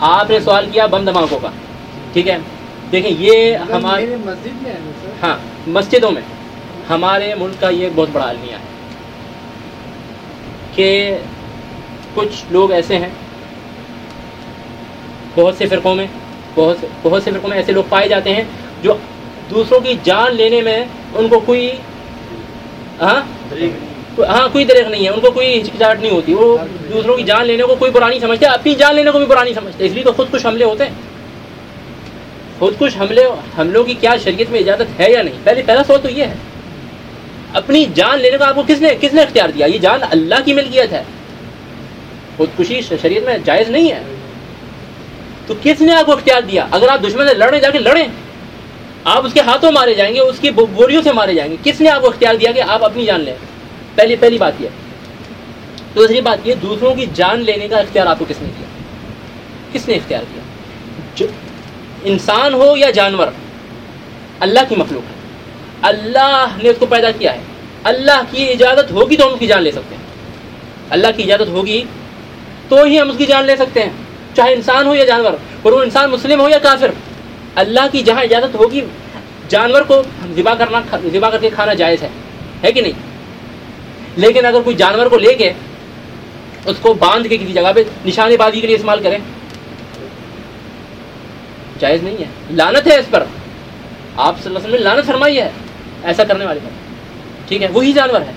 آپ نے سوال کیا بم دھماکوں کا۔ ٹھیک ہے؟ دیکھیں یہ ہمارے میرے مسجد میں ہاں مسجدوں میں۔ ہمارے ملک کا یہ بہت بڑا المیہ ہے۔ کہ کچھ لوگ ایسے ہیں بہت سے فرقوں میں بہت سے بہت سے فرقوں میں ایسے لوگ پائے جاتے ہیں جو دوسروں کی جان لینے میں ان کو کوئی ہاں؟ ہاں کوئی دریغ نہیں ہے، ان کو کوئی ہچکچاہٹ نہیں ہوتی۔ وہ دوسروں کی جان لینے کو کوئی برا نہیں سمجھتے اپنی جان لینے کو بھی برا نہیں سمجھتے۔ اس لیے تو خود کچھ حملے ہوتے ہیں۔ خود کچھ حملے، حملوں کی کیا شریعت میں اجازت ہے یا نہیں؟ پہلے پہلا سوال تو یہ ہے۔ اپنی جان لینے کا آپ کو کس نے کس نے اختیار دیا؟ یہ جان اللہ کی ملکیت ہے۔ خودکشی شریعت میں جائز نہیں ہے۔ تو کس نے آپ کو اختیار دیا؟ اگر آپ دشمن سے لڑیں جا کے لڑیں۔ آپ اس کے ہاتھوں مارے جائیں گے، اس کی بوریوں سے مارے جائیں گے۔ کس نے آپ کو اختیار دیا کہ آپ اپنی جان لیں؟ پہلی پہلی بات یہ دوسری بات یہ، دوسروں کی جان لینے کا اختیار آپ کو کس نے دیا کس نے اختیار دیا جو انسان ہو یا جانور، اللہ کی مخلوق ہے۔ اللہ نے اس کو پیدا کیا ہے۔ اللہ کی اجازت ہوگی تو ہم اس کی جان لے سکتے ہیں۔ اللہ کی اجازت ہوگی تو ہی ہم اس کی جان لے سکتے ہیں۔ چاہے انسان ہو یا جانور، اور وہ انسان مسلم ہو یا کافر، اللہ کی جہاں اجازت ہوگی، جانور کو ذبح کرنا، ذبح کر کے کھانا جائز ہے۔ ہے کہ نہیں؟ لیکن اگر کوئی جانور کو لے کے اس کو باندھ کے کسی جگہ پہ نشانے بازی کے لیے استعمال کریں جائز نہیں ہے۔ لانت ہے اس پر۔ آپ صلی اللہ علیہ وسلم نے لانت فرمائی ہے ایسا کرنے والے پر۔ ٹھیک ہے، وہی جانور ہے۔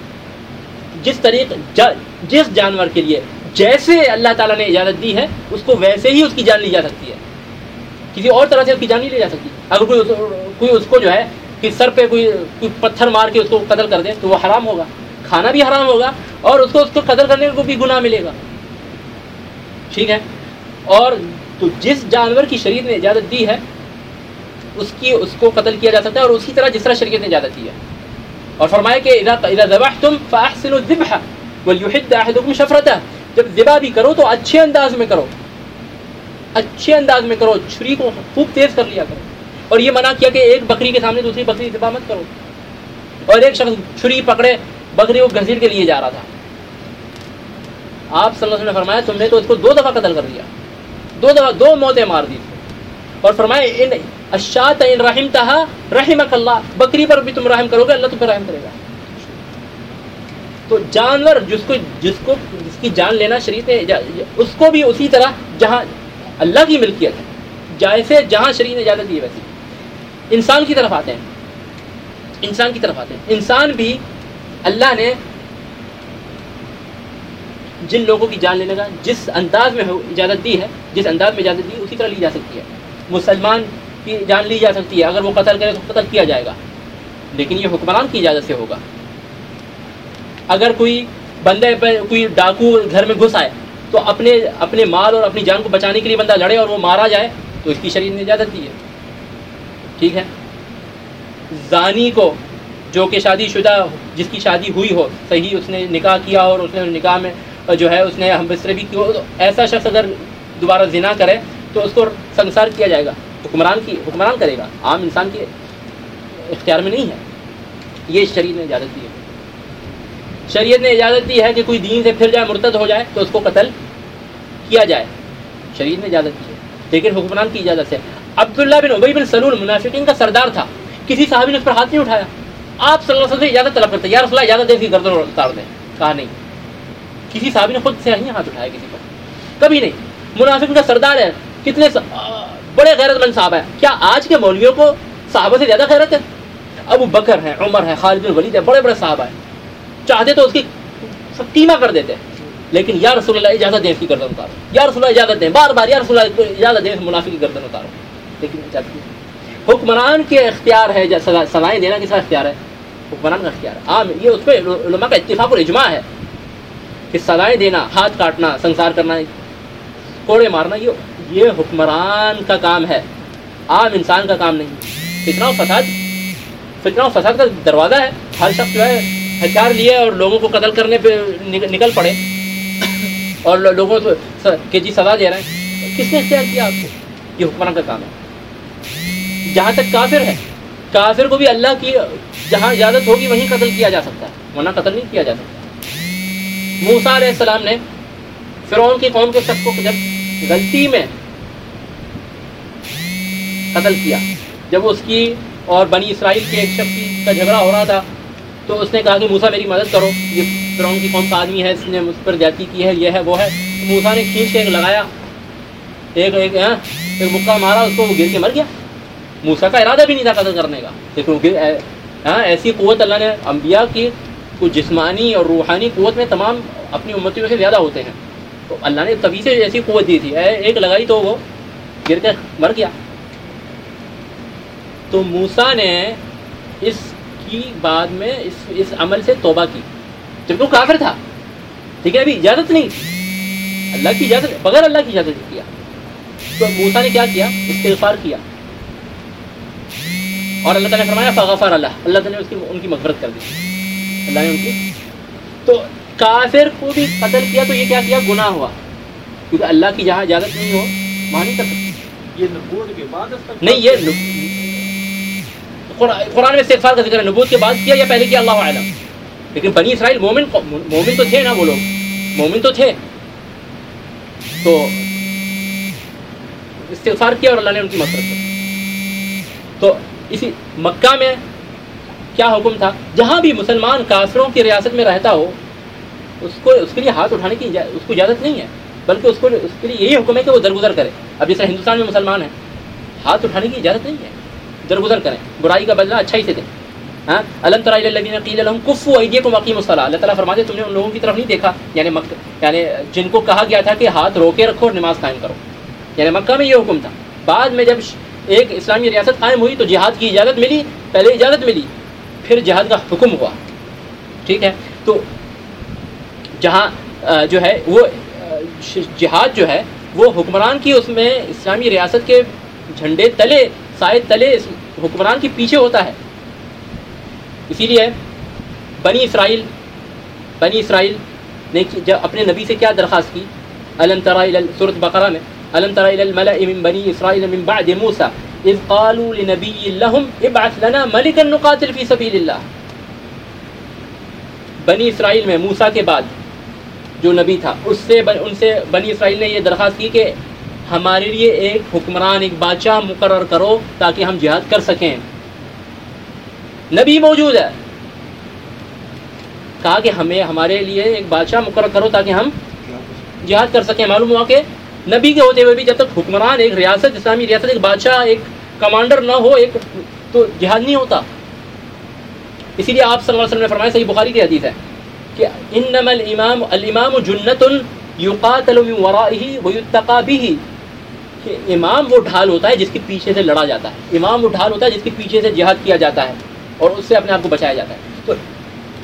جس طریقے جس جانور کے لیے جیسے اللہ تعالیٰ نے اجازت دی ہے، اس کو ویسے ہی اس کی جان لی جا سکتی ہے۔ کسی اور طرح سے اس کی جان نہیں لی جا سکتی۔ اگر کوئی کوئی اس کو جو ہے، کہ سر پہ کوئی کوئی پتھر مار کے اس کو قتل کر دے، تو وہ حرام ہوگا۔ کھانا بھی حرام ہوگا اور اس کو اس کو قتل کرنے کو بھی گناہ ملے گا۔ ٹھیک ہے؟ اور تو جس جانور کی شریعت نے اجازت دی ہے، اس کی، اس کو قتل کیا جا سکتا ہے اور اسی طرح جس طرح شریعت نے اجازت دی ہے۔ اور فرمایا کہ اذا اذا ذبحتم فاحسنوا الذبح وليحد احدكم شفرته جب ذبح بھی کرو تو اچھے انداز میں کرو۔ اچھے انداز میں کرو، چھری کو خوب تیز کر لیا کرو۔ اور یہ منع کیا کہ ایک بکری کے سامنے دوسری بکری ذبح مت کرو۔ اور ایک شخص چھری پکڑے بکری کو گھسیٹ کے لیے جا رہا تھا۔ آپ صلی اللہ علیہ وسلم نے فرمایا، تم نے تو اس کو دو دفعہ قتل کر دیا۔ دو دفعہ دو موتیں مار دی۔ اور فرمایا، ان اشاط ان رحم تہا رحم اللہ بکری پر بھی تم رحم کرو گے، اللہ تم پہ رحم کرے گا۔ تو جانور جس کو جس کو، جس کی جان لینا شریعت ہے اس کو بھی اسی طرح جہاں اللہ کی ملکیت ہے، جیسے جہاں شریعت نے اجازت دی ہے ویسے انسان کی طرف آتے ہیں۔ انسان کی طرف آتے ہیں۔ انسان بھی اللہ نے جن لوگوں کی جان لینے کا جس انداز میں اجازت دی ہے، جس انداز میں اجازت دی، اسی طرح لی جا سکتی ہے۔ مسلمان کی جان لی جا سکتی ہے، اگر وہ قتل کرے تو قتل کیا جائے گا۔ لیکن یہ حکمران کی اجازت سے ہوگا۔ اگر کوئی بندے پہ کوئی ڈاکو گھر میں گھس آئے، تو اپنے اپنے مال اور اپنی جان کو بچانے کے لیے بندہ لڑے اور وہ مارا جائے، تو اس کی شریر نے اجازت دی ہے۔ ٹھیک ہے؟ زانی کو جو کہ شادی شدہ جس کی شادی ہوئی ہو، صحیح اس نے نکاح کیا اور اس نے نکاح میں جو ہے، اس نے ہم بستر بھی کی ایسا شخص اگر دوبارہ زنا کرے تو اس کو سنسار کیا جائے گا، حکمران کی، حکمران کرے گا، عام انسان کے اختیار میں نہیں ہے۔ یہ شریعت نے اجازت دی ہے۔ شریعت نے اجازت دی ہے کہ کوئی دین سے پھر جائے، مرتد ہو جائے، تو اس کو قتل کیا جائے۔ شریعت نے اجازت دی ہے۔ لیکن حکمران کی اجازت سے۔ عبداللہ بن عبی بن سلول منافقین کا سردار تھا۔ کسی صحابی نے اس پر ہاتھ نہیں اٹھایا۔ آپ صلی اللہ علیہ وسلم سے اجازت طلب کرتے یا رسول اللہ اجازت دے اس کی گردن اتار دیں۔ کہا نہیں۔ کسی صحابی نے خود سے نہیں ہاتھ اٹھایا کسی پر۔ کبھی نہیں۔ منافق کا سردار ہے۔ کتنے بڑے غیرت مند صاحب ہے کیا آج کے مولویوں کو صحابہ سے زیادہ غیرت ہے؟ ابو بکر ہے عمر ہے خالد بن ولید ہے بڑے بڑے صاحب ہیں۔ چاہتے تو اس کی قیمہ کر دیتے۔ لیکن یا رسول اللہ، اجازت دیں اس کی گردن اتارو۔ یا رسول اللہ، اجازت دیں۔ بار بار یا رسول اللہ، اجازت دیں منافق کی گردن اتارو۔ لیکن حکمران کے اختیار ہے سزائیں دینا کس کا اختیار ہے؟ حکمران کا اختیار عام یہ اس پہ علماء کا اتفاق اور اجماع ہے کہ سزائیں دینا، ہاتھ کاٹنا، سنسار کرنا، کوڑے مارنا، یہ یہ حکمران کا کام ہے۔ عام انسان کا کام نہیں۔ فتنہ و فساد فتنہ و فساد کا دروازہ ہے۔ ہر شخص جو ہے، ہتھیار لیے اور لوگوں کو قتل کرنے پہ نکل پڑے۔ اور لوگوں کے جی سزا دے رہے ہیں۔ کس نے اختیار کیا آپ کو؟ یہ حکمران کا کام ہے۔ جہاں تک کافر ہے کافر کو بھی اللہ کی جہاں اجازت ہوگی وہیں قتل کیا جا سکتا ہے، ورنہ قتل نہیں کیا جا سکتا۔ موسا علیہ السلام نے فرعون کی قوم کے شخص کو جب غلطی میں قتل کیا، جب اس کی اور بنی اسرائیل کے ایک شخص کا جھگڑا ہو رہا تھا، تو اس نے کہا کہ موسا میری مدد کرو، یہ فرعون کی قوم کا آدمی ہے، اس نے مجھ پر جاتی کی ہے، یہ ہے، وہ ہے۔ موسا نے کھینچ کے ایک لگایا، ایک ایک ہاں، ایک مکہ مارا، اس کو وہ گر کے مر گیا۔ موسا کا ارادہ بھی نہیں تھا قتل کرنے کا لیکن وہ گر- ہاں ایسی قوت اللہ نے انبیاء کی کچھ جسمانی اور روحانی قوت میں تمام اپنی امتیوں سے زیادہ ہوتے ہیں۔ تو اللہ نے تبھی سے ایسی قوت دی تھی۔ اے- ایک لگائی تو وہ گر کے مر گیا۔ تو موسا نے اس کی بعد میں اس اس عمل سے توبہ کی۔ جبکہ وہ کافر تھا۔ ٹھیک ہے، ابھی اجازت نہیں۔ اللہ کی اجازت بغیر اللہ کی اجازت کیا۔ تو موسا نے کیا کیا؟ استغفار کیا۔ اور اللہ تعالیٰ نے فرمایا فغفر اللہ اللہ تعالیٰ نے اس کی ان کی مغفرت کر دی۔ اللہ نے ان کی تو کافر کو بھی قتل کیا تو یہ کیا کیا؟ گناہ ہوا۔ کیونکہ اللہ کی جہاں اجازت نہیں ہو وہاں نہیں کر سکتے یہ نبوت کے بعد استغفار نہیں یہ قرآن میں استغفار کا ذکر ہے نبوت کے بعد کیا یا پہلے کیا؟ اللہ عالم لیکن بنی اسرائیل مومن مومن تو تھے نا وہ لوگ۔ مومن تو تھے۔ تو استغفار کیا اور اللہ نے ان کی مغفرت کی تو اسی مکہ میں کیا حکم تھا؟ جہاں بھی مسلمان کافروں کی ریاست میں رہتا ہو، اس کو اس کے لیے ہاتھ اٹھانے کی اس کو اجازت نہیں ہے، بلکہ اس کو اس کے لیے یہی حکم ہے کہ وہ درگزر کرے۔ اب جیسے ہندوستان میں مسلمان ہیں، ہاتھ اٹھانے کی اجازت نہیں ہے، درگزر کریں۔ برائی کا بدلہ اچھائی سے دیں۔ ہاں؟ علم ترائی الذین قیل لهم کفوا ایدیکم واقیموا الصلاۃ اللہ تعالیٰ فرماتے تم نے ان لوگوں کی طرف نہیں دیکھا یعنی مک یعنی جن کو کہا گیا تھا کہ ہاتھ روکے رکھو اور نماز قائم کرو۔ یعنی مکہ میں یہ حکم تھا۔ بعد میں جب ایک اسلامی ریاست قائم ہوئی تو جہاد کی اجازت ملی، پہلے اجازت ملی، پھر جہاد کا حکم ہوا۔ ٹھیک ہے؟ تو جہاں جو ہے، وہ جہاد جو ہے، وہ حکمران کی اس میں اسلامی ریاست کے جھنڈے تلے، سائے تلے اس حکمران کے پیچھے ہوتا ہے۔ اسی لیے بنی اسرائیل بنی اسرائیل نے جب اپنے نبی سے کیا درخواست کی؟ علم ترا صورت بقرہ میں۔ علم ترا الى الملأ من بني اسرائيل من بعد موسى؟ اذ قالوا لنبي لهم ابعث لنا ملكا نقاتل في سبيل الله. بنی اسرائیل میں موسا کے بعد جو نبی تھا، اس سے ان سے بنی اسرائیل نے یہ درخواست کی کہ ہمارے لیے ایک حکمران، ایک بادشاہ مقرر کرو تاکہ ہم جہاد کر سکیں۔ نبی موجود ہے۔ کہا کہ ہمیں ہمارے لیے ایک بادشاہ مقرر کرو تاکہ ہم جہاد کر سکیں۔ معلوم ہوا کہ نبی کے ہوتے ہوئے بھی جب تک حکمران ایک ریاست، اسلامی ریاست، ایک بادشاہ، ایک کمانڈر نہ ہو، ایک تو جہاد نہیں ہوتا۔ اسی لیے آپ صلی اللہ علیہ وسلم نے فرمایا، صحیح بخاری کی حدیث ہے کہ انما الامام الامام جنت یقاتل من ورائه ويتقى به۔ کہ امام وہ ڈھال ہوتا ہے جس کے پیچھے سے لڑا جاتا ہے۔ امام وہ ڈھال ہوتا ہے جس کے پیچھے سے جہاد کیا جاتا ہے اور اس سے اپنے آپ کو بچایا جاتا ہے۔ تو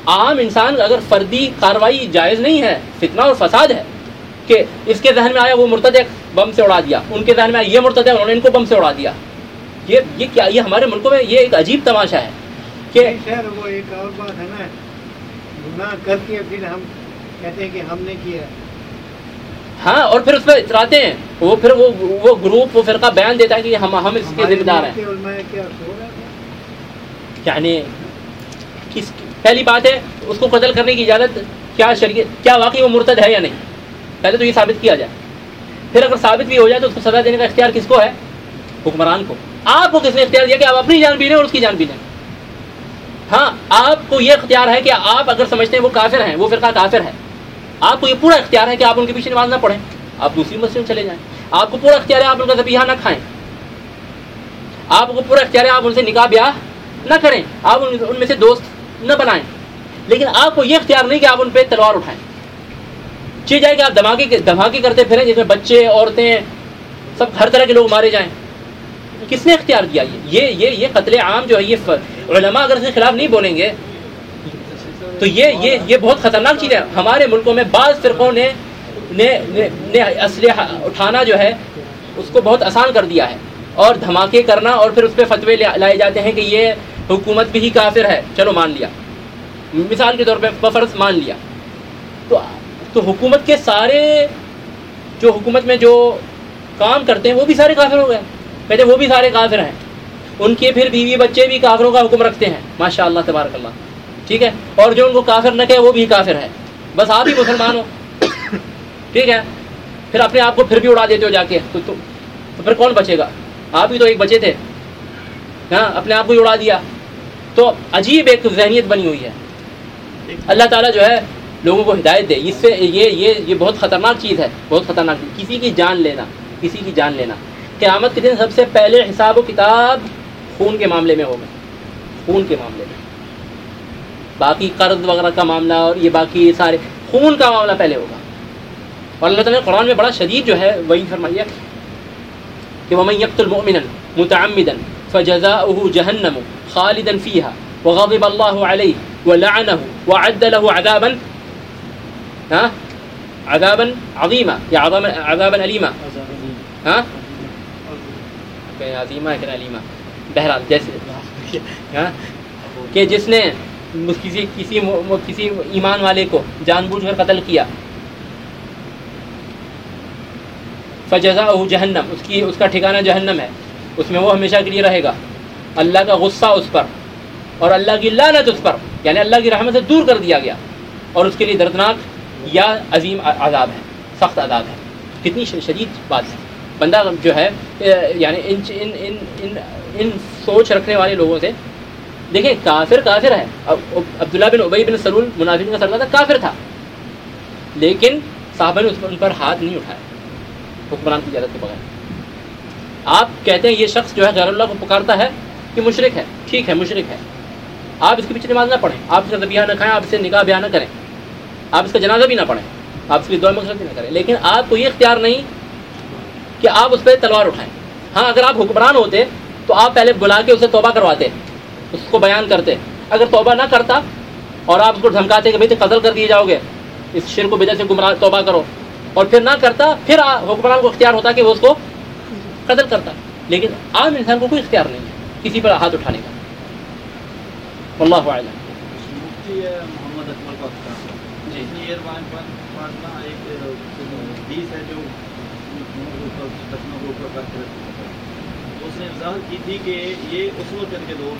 عام انسان اگر فردی کاروائی جائز نہیں ہے، فتنہ اور فساد ہے کہ اس کے ذہن میں آیا وہ مرتد ہے بم سے اڑا دیا۔ ان کے ذہن میں آیا یہ مرتد ہے انہوں نے ان کو بم سے اڑا دیا۔ یہ یہ کیا یہ ہمارے ملکوں میں یہ ایک عجیب تماشا ہے کہ سر وہ ایک اور بات ہے نا گناہ کر کے پھر ہم کہتے ہیں کہ ہم نے کیا۔ ہاں اور پھر اس پہ اتراتے ہیں۔ وہ پھر وہ وہ گروپ وہ فرقہ بیان دیتا ہے کہ ہم ہم اس کے ذمہ دار ہیں؟ یعنی کس پہلی بات ہے اس کو قتل کرنے کی اجازت کیا شریعت کیا واقعی وہ مرتد ہے یا نہیں؟ پہلے تو یہ ثابت کیا جائے۔ پھر اگر ثابت بھی ہو جائے تو اس کو سزا دینے کا اختیار کس کو ہے؟ حکمران کو۔ آپ کو کس نے اختیار دیا کہ آپ اپنی جان بھی لیں اور اس کی جان بھی لیں؟ ہاں آپ کو یہ اختیار ہے کہ آپ اگر سمجھتے ہیں وہ کافر ہیں، وہ فرقہ کافر ہے۔ آپ کو یہ پورا اختیار ہے کہ آپ ان کے پیچھے نماز نہ پڑھیں۔ آپ دوسری مسجد میں چلے جائیں۔ آپ کو پورا اختیار ہے آپ ان کا ذبیحہ نہ کھائیں۔ آپ کو پورا اختیار ہے آپ ان سے نکاح بیاہ نہ کریں۔ آپ ان ان میں سے دوست نہ بنائیں۔ لیکن آپ کو یہ اختیار نہیں کہ آپ ان پہ تلوار اٹھائیں۔ چیز جائے کہ آپ دھماکے دھماکے کرتے پھریں، جس میں بچے، عورتیں، سب ہر طرح کے لوگ مارے جائیں۔ کس نے اختیار کیا یہ؟ یہ یہ یہ قتل عام جو ہے، یہ علماء اگر اس کے خلاف نہیں بولیں گے، تو یہ یہ یہ بہت خطرناک چیز ہے۔ ہمارے ملکوں میں بعض فرقوں نے نے اسلحہ اٹھانا جو ہے، اس کو بہت آسان کر دیا ہے۔ اور دھماکے کرنا اور پھر اس پہ فتوے لائے جاتے ہیں کہ یہ حکومت بھی ہی کافر ہے۔ چلو مان لیا۔ مثال کے طور پہ بفرض مان لیا۔ تو تو حکومت کے سارے جو حکومت میں جو کام کرتے ہیں وہ بھی سارے کافر ہو گئے۔ کہتے ہیں وہ بھی سارے کافر ہیں۔ ان کے پھر بیوی بچے بھی کافروں کا حکم رکھتے ہیں۔ ماشاء اللہ تبارک اللہ ٹھیک ہے؟ اور جو ان کو کافر نہ کہے وہ بھی کافر ہے۔ بس آپ ہی مسلمان ہو۔ ٹھیک ہے؟ پھر اپنے آپ کو پھر بھی اڑا دیتے ہو جا کے۔ تو, تو, تو پھر کون بچے گا؟ آپ ہی تو ایک بچے تھے۔ ہاں اپنے آپ کو ہی اڑا دیا۔ تو عجیب ایک ذہنیت بنی ہوئی ہے۔ اللہ تعالیٰ جو ہے لوگوں کو ہدایت دے۔ اس سے یہ یہ یہ بہت خطرناک چیز ہے، بہت خطرناک چیز۔ کسی کی جان لینا، کسی کی جان لینا۔ قیامت کے دن سب سے پہلے حساب و کتاب خون کے معاملے میں ہوگا۔ خون کے معاملے میں۔ باقی قرض وغیرہ کا معاملہ اور یہ باقی سارے خون کا معاملہ پہلے ہوگا۔ اور اللہ تعالیٰ نے قرآن میں بڑا شدید جو ہے وہی فرمائیے کہ ومن يقتل مؤمنا متعمدا فجزاؤه جهنم خالدا فيها وغضب الله عليه ولعنه وعد له عذابا ها? عذابا عظيما يا عذابا عذابا اليما ها؟ عظیمہ کہ علیمہ بہرحال جیسے ہاں کہ جس نے کسی کسی کسی ایمان والے کو جان بوجھ کر قتل کیا فجزا جہنم. اس کی اس کا ٹھکانہ جہنم ہے. اس میں وہ ہمیشہ کے لیے رہے گا. اللہ کا غصہ اس پر اور اللہ کی لعنت اس پر. یعنی اللہ کی رحمت سے دور کر دیا گیا. اور اس کے لیے دردناک یا عظیم عذاب ہے، سخت عذاب ہے۔ کتنی شدید بات ہے۔ بندہ جو ہے یعنی ان ان ان ان ان سوچ رکھنے والے لوگوں سے، دیکھیں، کافر کافر ہے۔ عبداللہ بن ابئی بن سلول منافق کا سردار تھا کافر تھا۔ لیکن صاحبہ نے ان پر ہاتھ نہیں اٹھایا، حکمران کی اجازت کے بغیر۔ آپ کہتے ہیں، یہ شخص جو ہے غیر اللہ کو پکارتا ہے کہ مشرق ہے۔ ٹھیک ہے مشرق ہے۔ آپ اس کے پیچھے نماز نہ پڑھیں، آپ اس کا ذبیہ نہ کھائیں، آپ اسے نکاح بیاہ نہ کریں۔ آپ اس کا جنازہ بھی نہ پڑھیں۔ آپ اس کی دعا مقصد بھی نہ کریں۔ لیکن آپ کو یہ اختیار نہیں کہ آپ اس پہ تلوار اٹھائیں۔ ہاں اگر آپ حکمران ہوتے تو آپ پہلے بلا کے اسے توبہ کرواتے، اس کو بیان کرتے۔ اگر توبہ نہ کرتا اور آپ اس کو دھمکاتے کہ بھائی تو قتل کر دیے جاؤ گے، اس شیر کو بدر سے گمراہ، توبہ کرو۔ اور پھر نہ کرتا، پھر حکمران کو اختیار ہوتا کہ وہ اس کو قتل کرتا۔ لیکن عام انسان کو کوئی اختیار نہیں ہے کسی پر ہاتھ اٹھانے کا۔ اللہ عالم جی۔, جی، ایک حدیث ہے جو اس نے وضاحت کی تھی کہ یہ اس وقت کے دور